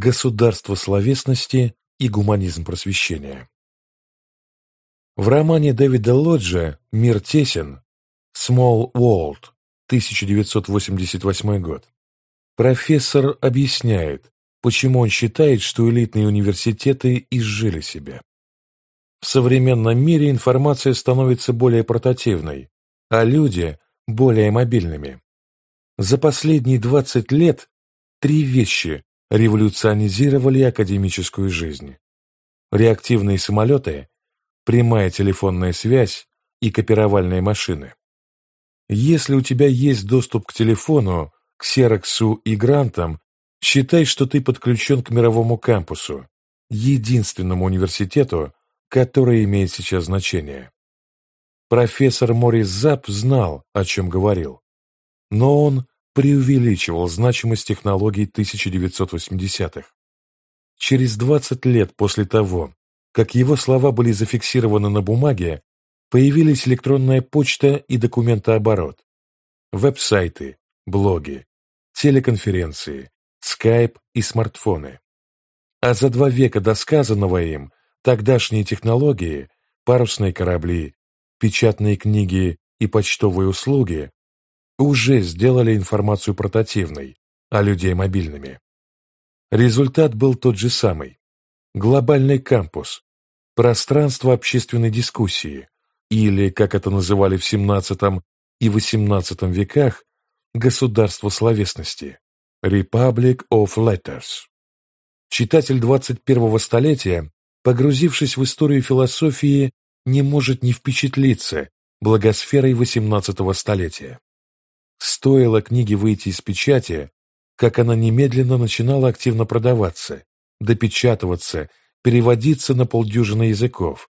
Государство словесности и гуманизм просвещения. В романе Дэвида Лоджа «Мир тесен» «Small World» 1988 год профессор объясняет, почему он считает, что элитные университеты изжили себя. В современном мире информация становится более портативной, а люди – более мобильными. За последние 20 лет три вещи революционизировали академическую жизнь. Реактивные самолеты, прямая телефонная связь и копировальные машины. Если у тебя есть доступ к телефону, к Сероксу и Грантам, считай, что ты подключен к мировому кампусу, единственному университету, который имеет сейчас значение. Профессор Морис Зап знал, о чем говорил, но он преувеличивал значимость технологий 1980-х. Через 20 лет после того, как его слова были зафиксированы на бумаге, появились электронная почта и документооборот, веб-сайты, блоги, телеконференции, скайп и смартфоны. А за два века до сказанного им тогдашние технологии, парусные корабли, печатные книги и почтовые услуги уже сделали информацию портативной, а людей мобильными. Результат был тот же самый. Глобальный кампус, пространство общественной дискуссии, или, как это называли в XVII и XVIII веках, государство словесности, Republic of Letters. Читатель 21-го столетия, погрузившись в историю философии, не может не впечатлиться благосферой XVIII столетия. Стоило книге выйти из печати, как она немедленно начинала активно продаваться, допечатываться, переводиться на полдюжины языков,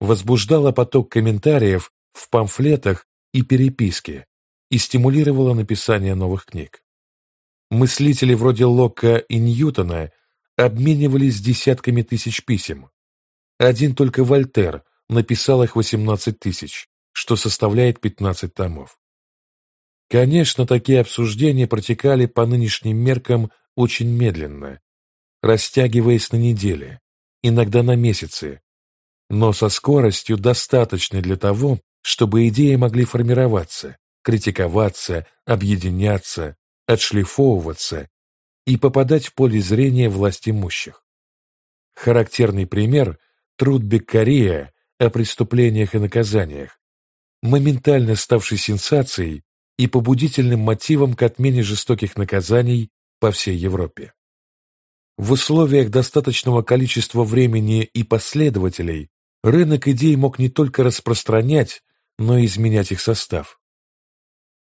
возбуждала поток комментариев в памфлетах и переписке и стимулировала написание новых книг. Мыслители вроде Локка и Ньютона обменивались десятками тысяч писем. Один только Вольтер написал их 18 тысяч, что составляет 15 томов. Конечно, такие обсуждения протекали по нынешним меркам очень медленно, растягиваясь на недели, иногда на месяцы, но со скоростью достаточной для того, чтобы идеи могли формироваться, критиковаться, объединяться, отшлифовываться и попадать в поле зрения власть имущих. Характерный пример – труд Беккария о преступлениях и наказаниях, моментально ставший сенсацией и побудительным мотивом к отмене жестоких наказаний по всей Европе. В условиях достаточного количества времени и последователей рынок идей мог не только распространять, но и изменять их состав.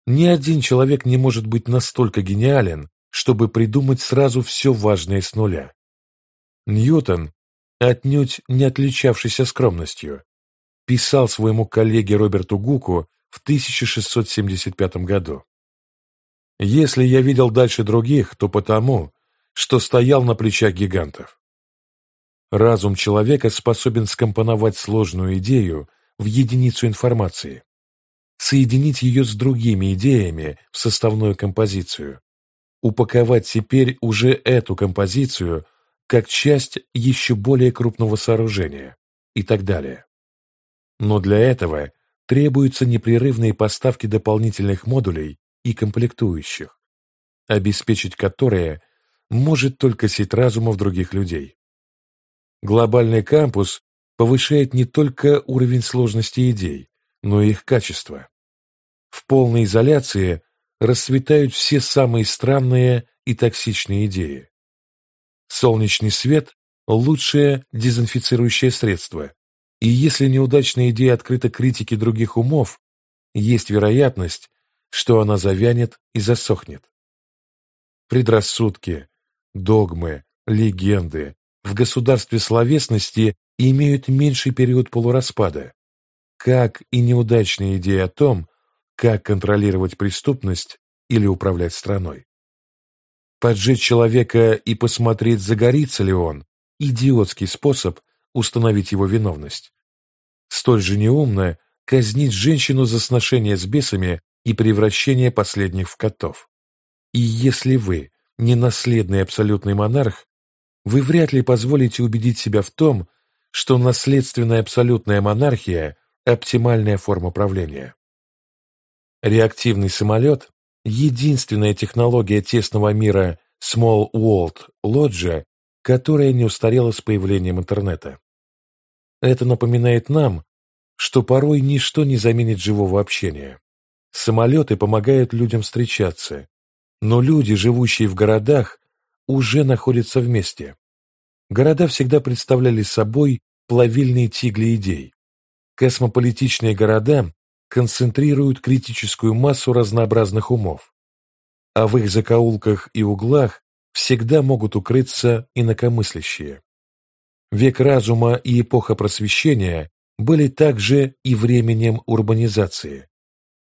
Ни один человек не может быть настолько гениален, чтобы придумать сразу все важное с нуля. Ньютон, отнюдь не отличавшийся скромностью, писал своему коллеге Роберту Гуку в 1675 году. Если я видел дальше других, то потому, что стоял на плечах гигантов. Разум человека способен скомпоновать сложную идею в единицу информации, соединить ее с другими идеями в составную композицию, упаковать теперь уже эту композицию как часть еще более крупного сооружения и так далее. Но для этого требуются непрерывные поставки дополнительных модулей и комплектующих, обеспечить которые может только сеть разумов других людей. Глобальный кампус повышает не только уровень сложности идей, но и их качество. В полной изоляции расцветают все самые странные и токсичные идеи. Солнечный свет – лучшее дезинфицирующее средство, и если неудачная идея открыта критике других умов, есть вероятность, что она завянет и засохнет. Предрассудки, догмы, легенды в государстве словесности имеют меньший период полураспада, как и неудачная идея о том, как контролировать преступность или управлять страной. Поджечь человека и посмотреть, загорится ли он – идиотский способ установить его виновность. Столь же неумно казнить женщину за сношение с бесами и превращение последних в котов. И если вы не наследный абсолютный монарх, вы вряд ли позволите убедить себя в том, что наследственная абсолютная монархия – оптимальная форма правления. Реактивный самолет – единственная технология тесного мира Small World Lodge, которая не устарела с появлением интернета. Это напоминает нам, что порой ничто не заменит живого общения. Самолеты помогают людям встречаться, но люди, живущие в городах, уже находятся вместе. Города всегда представляли собой плавильные тигли идей. Космополитичные города концентрируют критическую массу разнообразных умов, а в их закоулках и углах всегда могут укрыться инакомыслящие. Век разума и эпоха просвещения были также и временем урбанизации.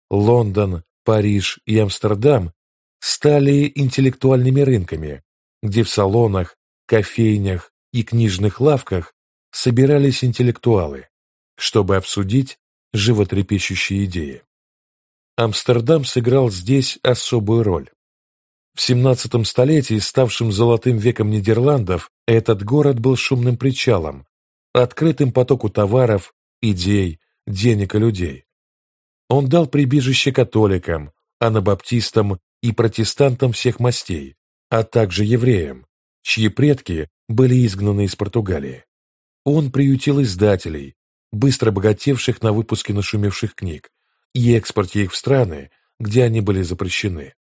Лондон, Париж и Амстердам стали интеллектуальными рынками, где в салонах, кофейнях и книжных лавках собирались интеллектуалы, чтобы обсудить животрепещущие идеи. Амстердам сыграл здесь особую роль. В 17 столетии, ставшим золотым веком Нидерландов, этот город был шумным причалом, открытым потоку товаров, идей, денег и людей. Он дал прибежище католикам, анабаптистам и протестантам всех мастей, а также евреям, чьи предки были изгнаны из Португалии. Он приютил издателей, быстро богатевших на выпуске нашумевших книг, и экспорте их в страны, где они были запрещены.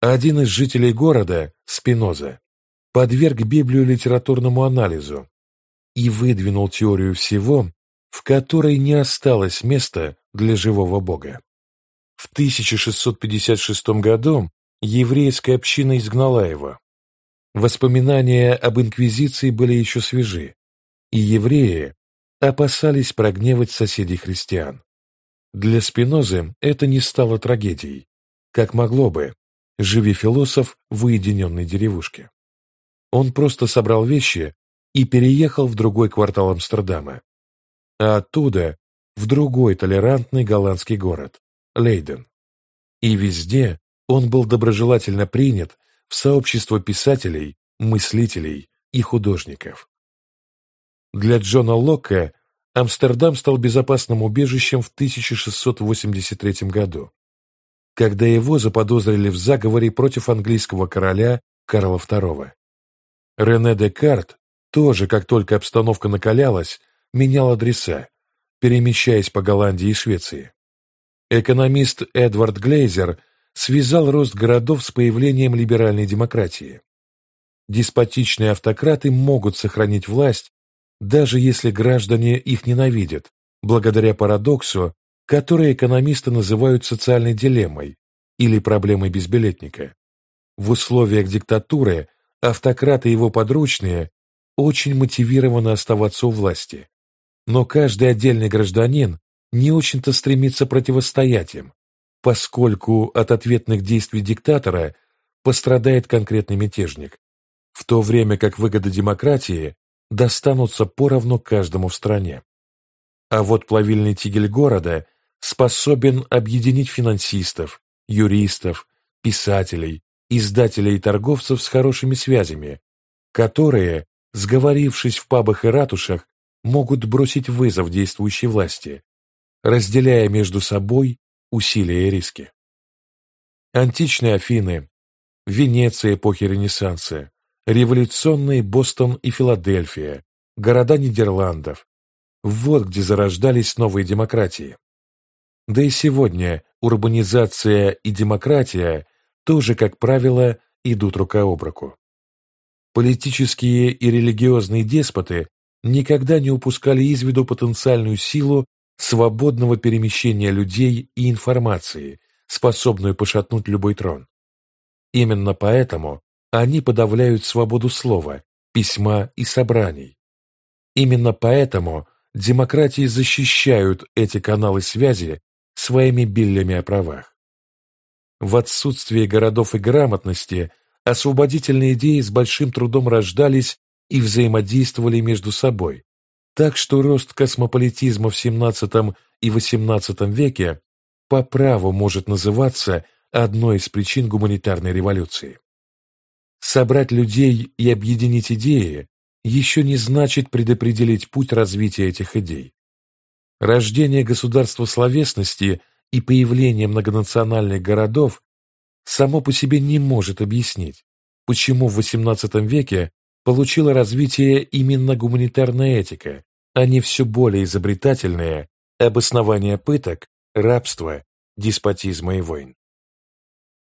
Один из жителей города, Спиноза, подверг Библию литературному анализу и выдвинул теорию всего, в которой не осталось места для живого Бога. В 1656 году еврейская община изгнала его. Воспоминания об инквизиции были еще свежи, и евреи опасались прогневать соседей христиан. Для Спинозы это не стало трагедией, как могло бы, живи философ в уединенной деревушке. Он просто собрал вещи и переехал в другой квартал Амстердама, а оттуда в другой толерантный голландский город – Лейден. И везде он был доброжелательно принят в сообщество писателей, мыслителей и художников. Для Джона Локка Амстердам стал безопасным убежищем в 1683 году, когда его заподозрили в заговоре против английского короля Карла II. Рене Декарт тоже, как только обстановка накалялась, менял адреса, перемещаясь по Голландии и Швеции. Экономист Эдвард Глейзер связал рост городов с появлением либеральной демократии. Деспотичные автократы могут сохранить власть, даже если граждане их ненавидят, благодаря парадоксу, который экономисты называют социальной дилеммой или проблемой безбилетника. В условиях диктатуры автократы и его подручные очень мотивированы оставаться у власти, но каждый отдельный гражданин не очень-то стремится противостоять им, поскольку от ответных действий диктатора пострадает конкретный мятежник, в то время как выгоды демократии достанутся поровну каждому в стране. А вот плавильный тигель города способен объединить финансистов, юристов, писателей, издателей и торговцев с хорошими связями, которые, сговорившись в пабах и ратушах, могут бросить вызов действующей власти, разделяя между собой усилия и риски. Античные Афины, Венеция эпохи Ренессанса, революционные Бостон и Филадельфия, города Нидерландов. Вот где зарождались новые демократии. Да и сегодня урбанизация и демократия тоже, как правило, идут рука об руку. Политические и религиозные деспоты никогда не упускали из виду потенциальную силу свободного перемещения людей и информации, способную пошатнуть любой трон. Именно поэтому они подавляют свободу слова, письма и собраний. Именно поэтому демократии защищают эти каналы связи своими биллями о правах. В отсутствие городов и грамотности освободительные идеи с большим трудом рождались и взаимодействовали между собой, так что рост космополитизма в XVII и XVIII веке по праву может называться одной из причин гуманитарной революции. Собрать людей и объединить идеи еще не значит предопределить путь развития этих идей. Рождение государства словесности и появление многонациональных городов само по себе не может объяснить, почему в XVIII веке получила развитие именно гуманитарная этика, а не все более изобретательное обоснование пыток, рабства, деспотизма и войн.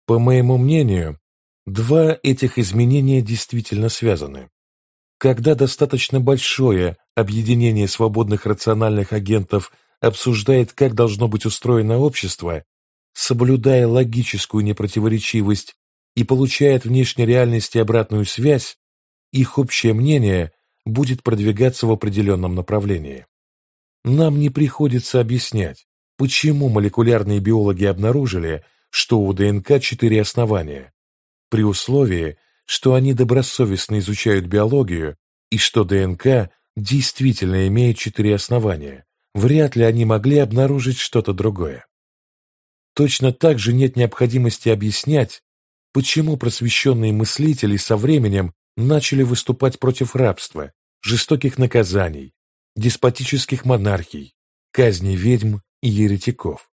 По моему мнению, два этих изменения действительно связаны. Когда достаточно большое объединение свободных рациональных агентов обсуждает, как должно быть устроено общество, соблюдая логическую непротиворечивость и получает внешней реальности обратную связь, их общее мнение будет продвигаться в определенном направлении. Нам не приходится объяснять, почему молекулярные биологи обнаружили, что у ДНК четыре основания, при условии, что они добросовестно изучают биологию и что ДНК действительно имеет четыре основания, вряд ли они могли обнаружить что-то другое. Точно так же нет необходимости объяснять, почему просвещенные мыслители со временем начали выступать против рабства, жестоких наказаний, деспотических монархий, казни ведьм и еретиков.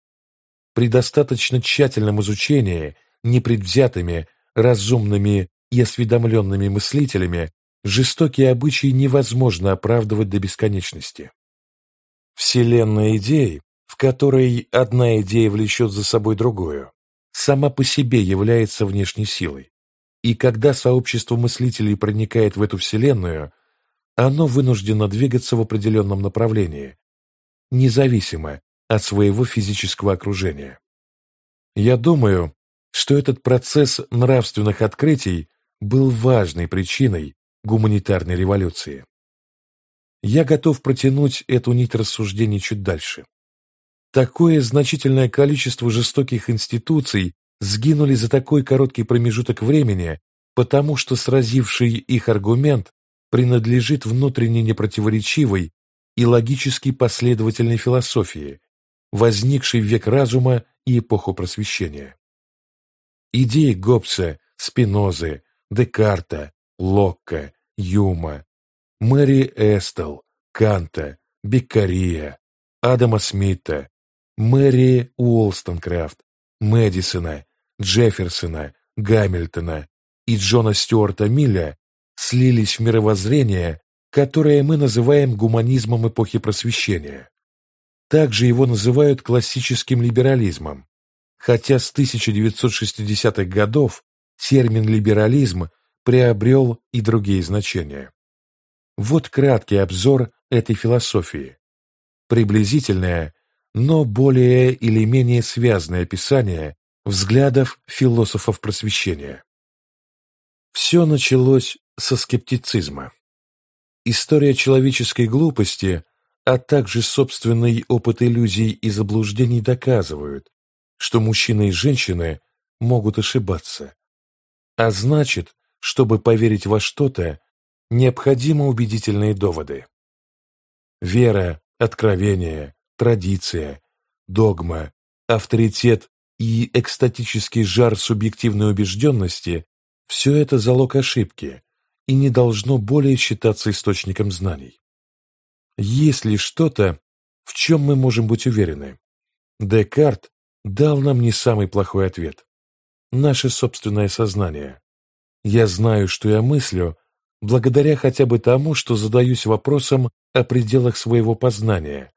При достаточно тщательном изучении непредвзятыми, разумными и осведомленными мыслителями жестокие обычаи невозможно оправдывать до бесконечности. Вселенная идей, в которой одна идея влечет за собой другую, сама по себе является внешней силой. И когда сообщество мыслителей проникает в эту Вселенную, оно вынуждено двигаться в определенном направлении, независимо от своего физического окружения. Я думаю, что этот процесс нравственных открытий был важной причиной гуманитарной революции. Я готов протянуть эту нить рассуждений чуть дальше. Такое значительное количество жестоких институций сгинули за такой короткий промежуток времени, потому что сразивший их аргумент принадлежит внутренне непротиворечивой и логически последовательной философии, возникшей в век разума и эпоху просвещения. Идеи Гоббса, Спинозы, Декарта, Локка, Юма, Мэри Эстел, Канта, Беккария, Адама Смита, Мэри Уолстонкрафт, Мэдисона, Джефферсона, Гамильтона и Джона Стюарта Милля слились в мировоззрение, которое мы называем гуманизмом эпохи Просвещения. Также его называют классическим либерализмом, хотя с 1960-х годов термин «либерализм» приобрел и другие значения. Вот краткий обзор этой философии. Приблизительное, но более или менее связанное описание взглядов философов просвещения. Все началось со скептицизма. История человеческой глупости, а также собственный опыт иллюзий и заблуждений доказывают, что мужчины и женщины могут ошибаться. А значит, чтобы поверить во что-то, необходимы убедительные доводы. Вера, откровение, традиция, догма, авторитет и экстатический жар субъективной убежденности – все это залог ошибки и не должно более считаться источником знаний. Есть ли что-то, в чем мы можем быть уверены? Декарт дал нам не самый плохой ответ. Наше собственное сознание. Я знаю, что я мыслю, благодаря хотя бы тому, что задаюсь вопросом о пределах своего познания.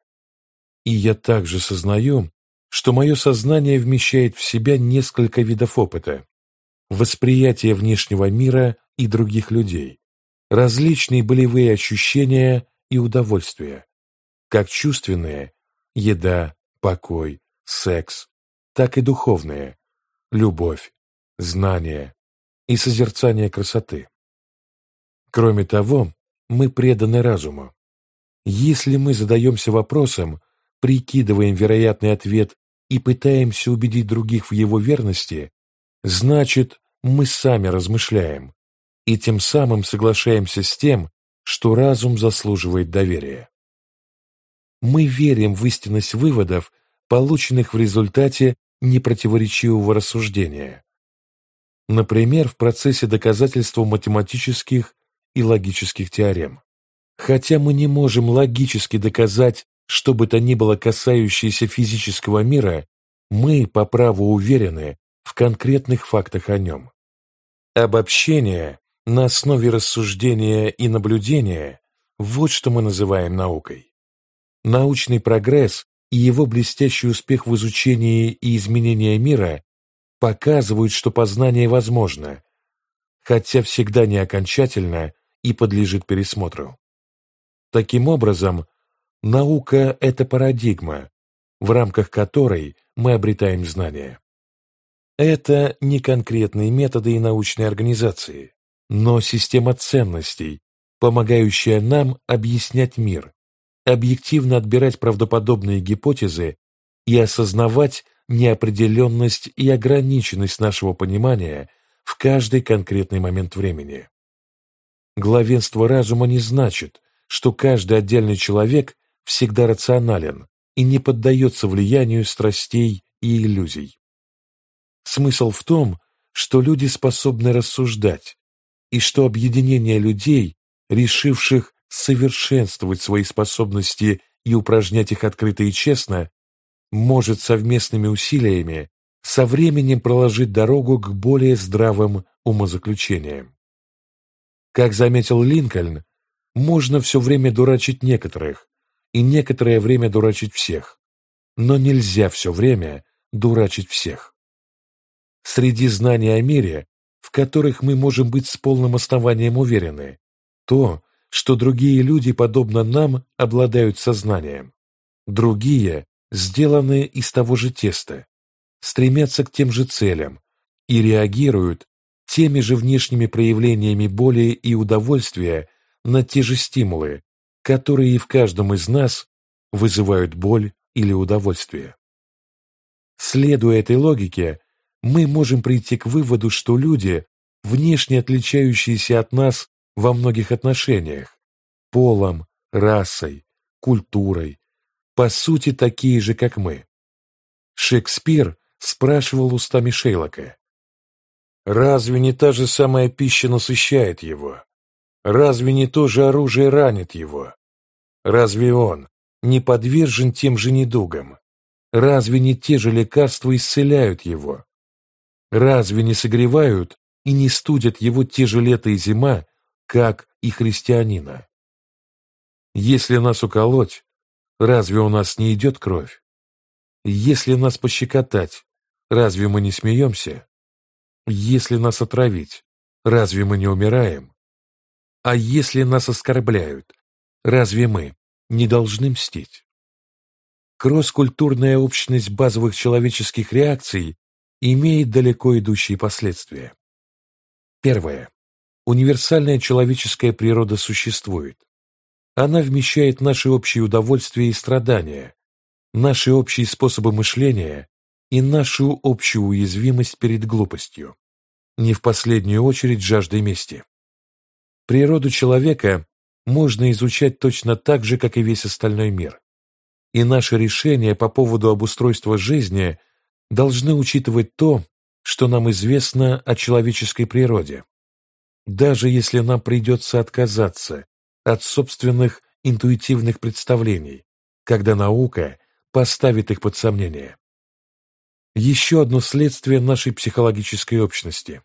И я также сознаю, что мое сознание вмещает в себя несколько видов опыта. Восприятие внешнего мира и других людей, различные болевые ощущения и удовольствия, как чувственные – еда, покой, секс, так и духовные – любовь, знание и созерцание красоты. Кроме того, мы преданы разуму. Если мы задаемся вопросом, прикидываем вероятный ответ и пытаемся убедить других в его верности, значит, мы сами размышляем и тем самым соглашаемся с тем, что разум заслуживает доверия. Мы верим в истинность выводов, полученных в результате непротиворечивого рассуждения. например, в процессе доказательства математических и логических теорем. Хотя мы не можем логически доказать что бы то ни было касающееся физического мира, мы по праву уверены в конкретных фактах о нем. Обобщение на основе рассуждения и наблюдения – вот что мы называем наукой. Научный прогресс и его блестящий успех в изучении и изменении мира показывают, что познание возможно, хотя всегда не окончательно и подлежит пересмотру. Таким образом, наука – это парадигма, в рамках которой мы обретаем знания. Это не конкретные методы и научные организации, но система ценностей, помогающая нам объяснять мир, объективно отбирать правдоподобные гипотезы и осознавать неопределенность и ограниченность нашего понимания в каждый конкретный момент времени. Главенство разума не значит, что каждый отдельный человек всегда рационален и не поддается влиянию страстей и иллюзий. Смысл в том, что люди способны рассуждать, и что объединение людей, решивших совершенствовать свои способности и упражнять их открыто и честно, может совместными усилиями со временем проложить дорогу к более здравым умозаключениям. Как заметил Линкольн, можно все время дурачить некоторых и некоторое время дурачить всех, но нельзя все время дурачить всех. Среди знаний о мире, в которых мы можем быть с полным основанием уверены, то, что другие люди, подобно нам, обладают сознанием. Другие сделаны из того же теста, стремятся к тем же целям и реагируют теми же внешними проявлениями боли и удовольствия на те же стимулы, которые и в каждом из нас вызывают боль или удовольствие. Следуя этой логике, мы можем прийти к выводу, что люди, внешне отличающиеся от нас во многих отношениях, полом, расой, культурой, по сути такие же, как мы. Шекспир спрашивал устами Шейлока, «Разве не та же самая пища насыщает его? Разве не то же оружие ранит его? Разве он не подвержен тем же недугам? Разве не те же лекарства исцеляют его? Разве не согревают и не студят его те же лето и зима, как и христианина? Если нас уколоть, разве у нас не идет кровь? Если нас пощекотать, разве мы не смеемся? Если нас отравить, разве мы не умираем? А если нас оскорбляют, разве мы не должны мстить? Кросс-культурная общность базовых человеческих реакций имеет далеко идущие последствия. Первое. Универсальная человеческая природа существует. Она вмещает наши общие удовольствия и страдания, наши общие способы мышления и нашу общую уязвимость перед глупостью, не в последнюю очередь жаждой мести. Природу человека можно изучать точно так же, как и весь остальной мир. И наши решения по поводу обустройства жизни должны учитывать то, что нам известно о человеческой природе. Даже если нам придется отказаться от собственных интуитивных представлений, когда наука поставит их под сомнение. Еще одно следствие нашей психологической общности.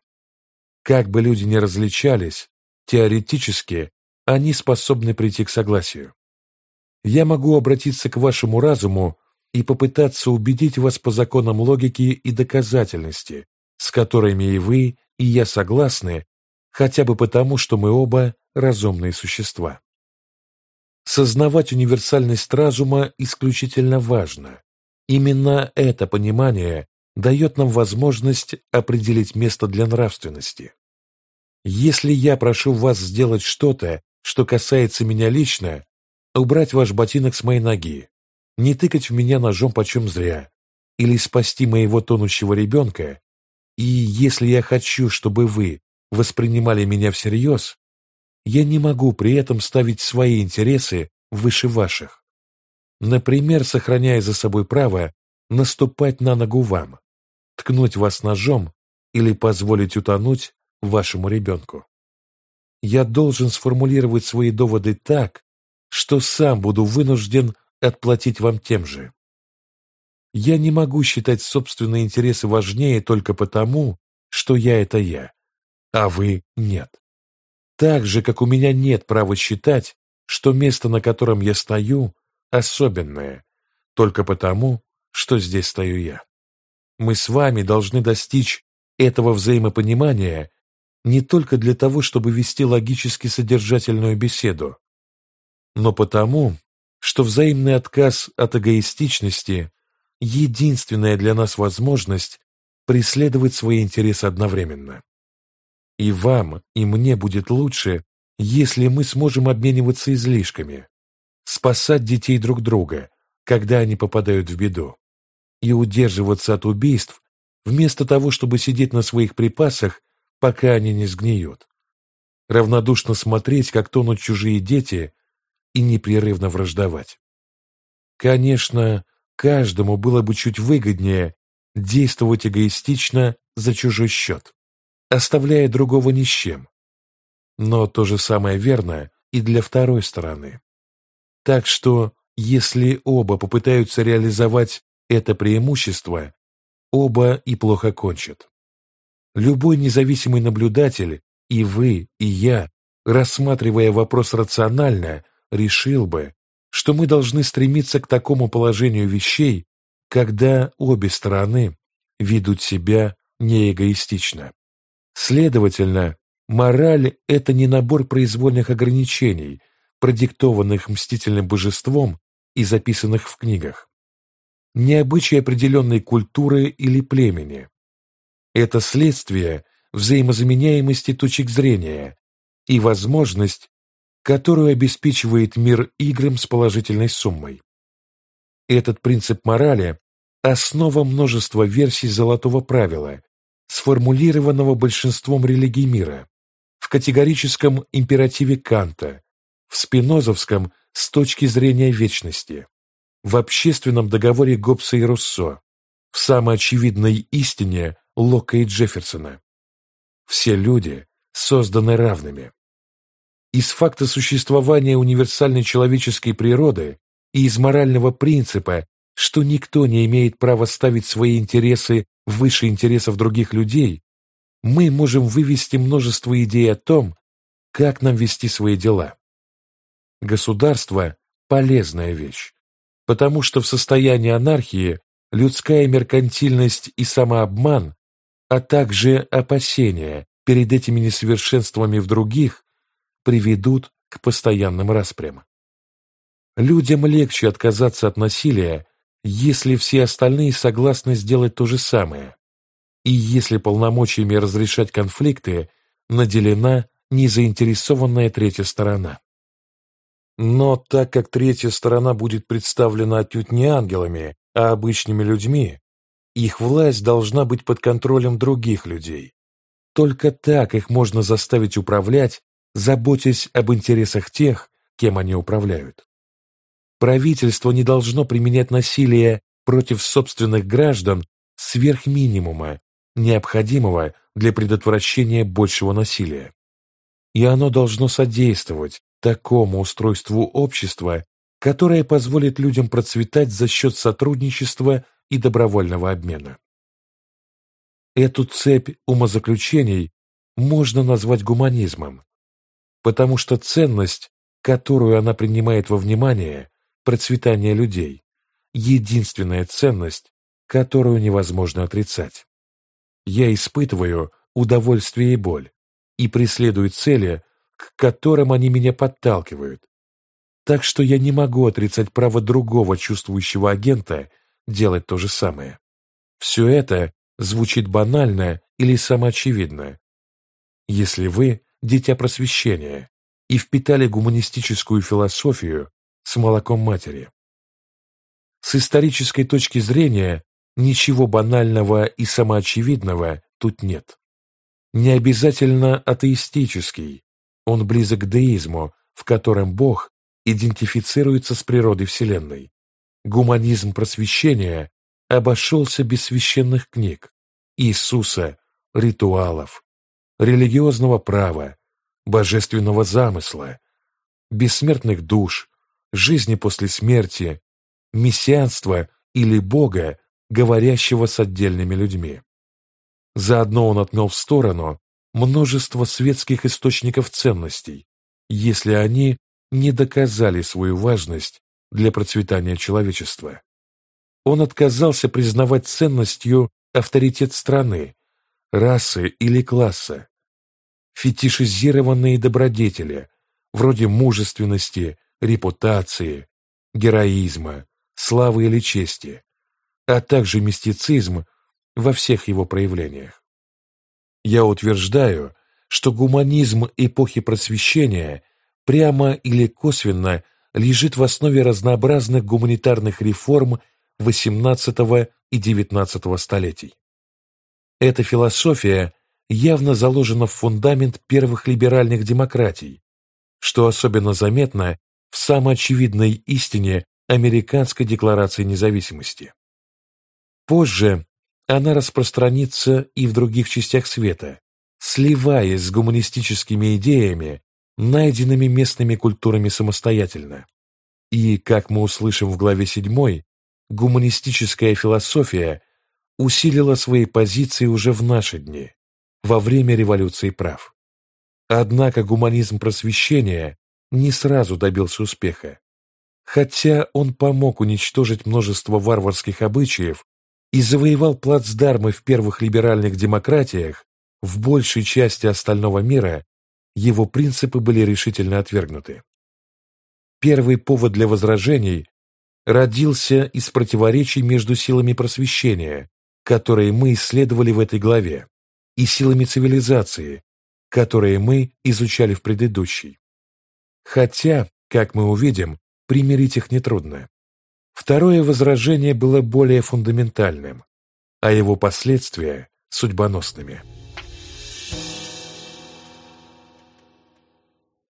Как бы люди ни различались, теоретически они способны прийти к согласию. Я могу обратиться к вашему разуму и попытаться убедить вас по законам логики и доказательности, с которыми и вы, и я согласны, хотя бы потому, что мы оба разумные существа. Сознавать универсальность разума исключительно важно. Именно это понимание дает нам возможность определить место для нравственности. Если я прошу вас сделать что-то, что касается меня лично, убрать ваш ботинок с моей ноги, не тыкать в меня ножом почем зря, или спасти моего тонущего ребенка, и если я хочу, чтобы вы воспринимали меня всерьез, я не могу при этом ставить свои интересы выше ваших. Например, сохраняя за собой право наступать на ногу вам, ткнуть вас ножом или позволить утонуть вашему ребенку. Я должен сформулировать свои доводы так, что сам буду вынужден отплатить вам тем же. Я не могу считать собственные интересы важнее только потому, что я – это я, а вы – нет. Так же, как у меня нет права считать, что место, на котором я стою, особенное, только потому, что здесь стою я. Мы с вами должны достичь этого взаимопонимания не только для того, чтобы вести логически содержательную беседу, но потому, что взаимный отказ от эгоистичности – единственная для нас возможность преследовать свои интересы одновременно. И вам, и мне будет лучше, если мы сможем обмениваться излишками, спасать детей друг друга, когда они попадают в беду, и удерживаться от убийств, вместо того, чтобы сидеть на своих припасах, пока они не сгниют. Равнодушно смотреть, как тонут чужие дети, и непрерывно враждовать. Конечно, каждому было бы чуть выгоднее действовать эгоистично за чужой счет, оставляя другого ни с чем. Но то же самое верно и для второй стороны. Так что, если оба попытаются реализовать это преимущество, оба и плохо кончат. Любой независимый наблюдатель, и вы, и я, рассматривая вопрос рационально, решил бы, что мы должны стремиться к такому положению вещей, когда обе стороны ведут себя неэгоистично. Следовательно, мораль – это не набор произвольных ограничений, продиктованных мстительным божеством и записанных в книгах. Не обычай определенной культуры или племени. Это следствие взаимозаменяемости точек зрения и возможность, которую обеспечивает мир играм с положительной суммой. Этот принцип морали – основа множества версий золотого правила, сформулированного большинством религий мира, в категорическом императиве Канта, в спинозовском с точки зрения вечности, в общественном договоре Гоббса и Руссо, в самой очевидной истине Лока и Джефферсона. Все люди созданы равными. Из факта существования универсальной человеческой природы и из морального принципа, что никто не имеет права ставить свои интересы выше интересов других людей, мы можем вывести множество идей о том, как нам вести свои дела. Государство – полезная вещь, потому что в состоянии анархии людская меркантильность и самообман, а также опасения перед этими несовершенствами в других приведут к постоянным распрям. Людям легче отказаться от насилия, если все остальные согласны сделать то же самое, и если полномочиями разрешать конфликты наделена незаинтересованная третья сторона. Но так как третья сторона будет представлена отнюдь не ангелами, а обычными людьми, их власть должна быть под контролем других людей. Только так их можно заставить управлять, заботясь об интересах тех, кем они управляют. Правительство не должно применять насилие против собственных граждан сверх минимума, необходимого для предотвращения большего насилия. И оно должно содействовать такому устройству общества, которое позволит людям процветать за счет сотрудничества и добровольного обмена. Эту цепь умозаключений можно назвать гуманизмом, потому что ценность, которую она принимает во внимание, процветание людей, единственная ценность, которую невозможно отрицать. Я испытываю удовольствие и боль и преследую цели, к которым они меня подталкивают. Так что я не могу отрицать право другого чувствующего агента делать то же самое. Все это звучит банально или самоочевидно. Если вы – дитя просвещения и впитали гуманистическую философию с молоком матери. С исторической точки зрения ничего банального и самоочевидного тут нет. Не обязательно атеистический, он близок к деизму, в котором Бог идентифицируется с природой Вселенной. Гуманизм просвещения обошелся без священных книг, Иисуса, ритуалов, религиозного права, божественного замысла, бессмертных душ, жизни после смерти, мессианства или Бога, говорящего с отдельными людьми. Заодно он отмел в сторону множество светских источников ценностей, если они не доказали свою важность для процветания человечества. Он отказался признавать ценностью авторитет страны, расы или класса, фетишизированные добродетели, вроде мужественности, репутации, героизма, славы или чести, а также мистицизм во всех его проявлениях. Я утверждаю, что гуманизм эпохи просвещения прямо или косвенно лежит в основе разнообразных гуманитарных реформ XVIII и XIX столетий. Эта философия явно заложена в фундамент первых либеральных демократий, что особенно заметно в самой очевидной истине Американской декларации независимости. Позже она распространится и в других частях света, сливаясь с гуманистическими идеями, найденными местными культурами самостоятельно. И, как мы услышим в главе 7, гуманистическая философия усилила свои позиции уже в наши дни, во время революции прав. Однако гуманизм просвещения не сразу добился успеха. Хотя он помог уничтожить множество варварских обычаев и завоевал плацдармы в первых либеральных демократиях, в большей части остального мира его принципы были решительно отвергнуты. Первый повод для возражений родился из противоречий между силами просвещения, которые мы исследовали в этой главе, и силами цивилизации, которые мы изучали в предыдущей. Хотя, как мы увидим, примирить их нетрудно. Второе возражение было более фундаментальным, а его последствия – судьбоносными.